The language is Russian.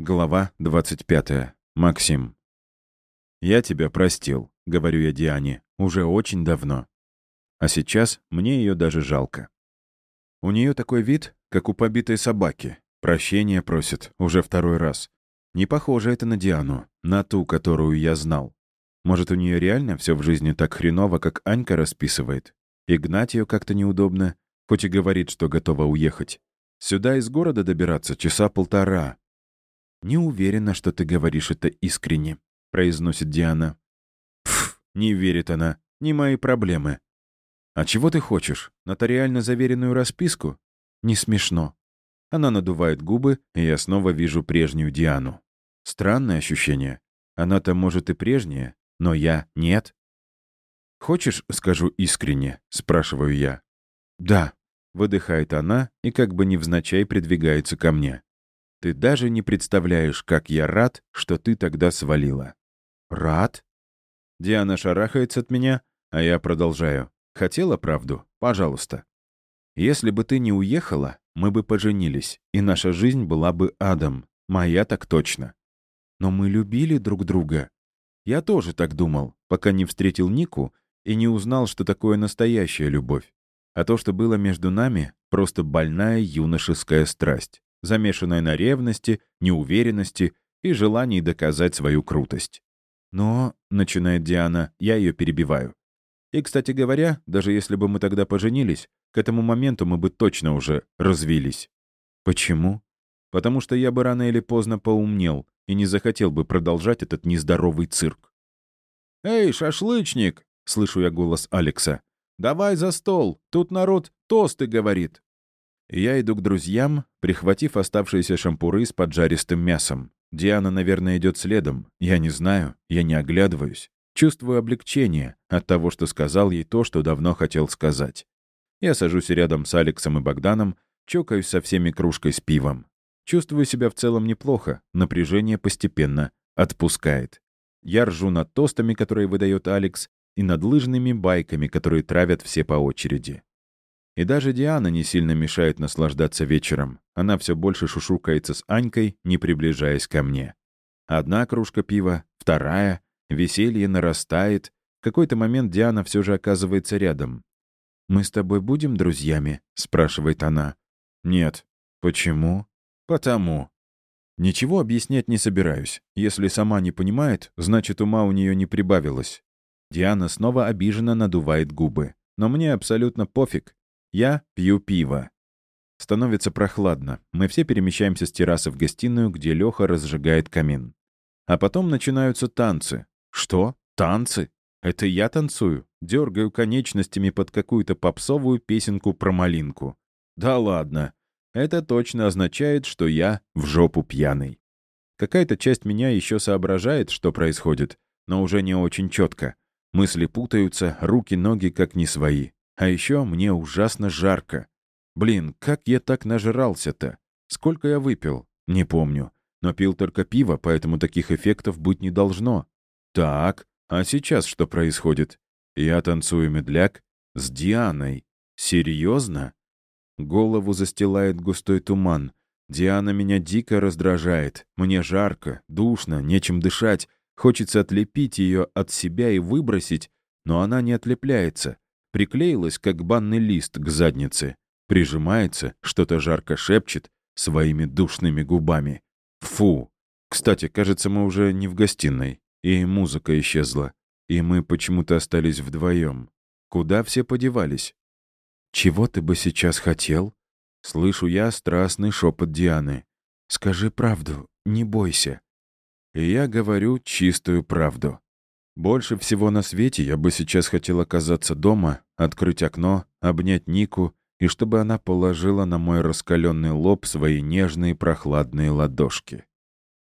Глава 25. Максим. «Я тебя простил», — говорю я Диане, — «уже очень давно». А сейчас мне ее даже жалко. У нее такой вид, как у побитой собаки. Прощения просит уже второй раз. Не похоже это на Диану, на ту, которую я знал. Может, у нее реально все в жизни так хреново, как Анька расписывает? И гнать ее как-то неудобно, хоть и говорит, что готова уехать. Сюда из города добираться часа полтора, «Не уверена, что ты говоришь это искренне», — произносит Диана. «Пф, не верит она. Не мои проблемы». «А чего ты хочешь? Нотариально заверенную расписку?» «Не смешно». Она надувает губы, и я снова вижу прежнюю Диану. Странное ощущение. Она-то, может, и прежняя, но я — нет. «Хочешь, скажу искренне?» — спрашиваю я. «Да», — выдыхает она и как бы невзначай придвигается ко мне. Ты даже не представляешь, как я рад, что ты тогда свалила». «Рад?» Диана шарахается от меня, а я продолжаю. «Хотела правду? Пожалуйста. Если бы ты не уехала, мы бы поженились, и наша жизнь была бы адом. Моя так точно. Но мы любили друг друга. Я тоже так думал, пока не встретил Нику и не узнал, что такое настоящая любовь. А то, что было между нами, просто больная юношеская страсть замешанная на ревности, неуверенности и желании доказать свою крутость. «Но», — начинает Диана, я ее перебиваю. И, кстати говоря, даже если бы мы тогда поженились, к этому моменту мы бы точно уже развились. Почему? Потому что я бы рано или поздно поумнел и не захотел бы продолжать этот нездоровый цирк. «Эй, шашлычник!» — слышу я голос Алекса. «Давай за стол, тут народ тосты говорит». Я иду к друзьям, прихватив оставшиеся шампуры с поджаристым мясом. Диана, наверное, идет следом. Я не знаю, я не оглядываюсь. Чувствую облегчение от того, что сказал ей то, что давно хотел сказать. Я сажусь рядом с Алексом и Богданом, чокаюсь со всеми кружкой с пивом. Чувствую себя в целом неплохо, напряжение постепенно отпускает. Я ржу над тостами, которые выдает Алекс, и над лыжными байками, которые травят все по очереди. И даже Диана не сильно мешает наслаждаться вечером. Она все больше шушукается с Анькой, не приближаясь ко мне. Одна кружка пива, вторая, веселье нарастает. В какой-то момент Диана все же оказывается рядом. «Мы с тобой будем друзьями?» — спрашивает она. «Нет». «Почему?» «Потому». Ничего объяснять не собираюсь. Если сама не понимает, значит, ума у нее не прибавилось. Диана снова обиженно надувает губы. Но мне абсолютно пофиг. Я пью пиво. Становится прохладно. Мы все перемещаемся с террасы в гостиную, где Леха разжигает камин. А потом начинаются танцы. Что? Танцы? Это я танцую? Дергаю конечностями под какую-то попсовую песенку про малинку. Да ладно. Это точно означает, что я в жопу пьяный. Какая-то часть меня еще соображает, что происходит, но уже не очень четко. Мысли путаются, руки-ноги как не свои. А еще мне ужасно жарко. Блин, как я так нажрался-то? Сколько я выпил? Не помню. Но пил только пиво, поэтому таких эффектов быть не должно. Так, а сейчас что происходит? Я танцую медляк с Дианой. Серьезно? Голову застилает густой туман. Диана меня дико раздражает. Мне жарко, душно, нечем дышать. Хочется отлепить ее от себя и выбросить, но она не отлепляется приклеилась, как банный лист к заднице, прижимается, что-то жарко шепчет своими душными губами. Фу! Кстати, кажется, мы уже не в гостиной, и музыка исчезла, и мы почему-то остались вдвоем. Куда все подевались? «Чего ты бы сейчас хотел?» Слышу я страстный шепот Дианы. «Скажи правду, не бойся». И я говорю чистую правду. Больше всего на свете я бы сейчас хотел оказаться дома, открыть окно, обнять Нику и чтобы она положила на мой раскаленный лоб свои нежные прохладные ладошки.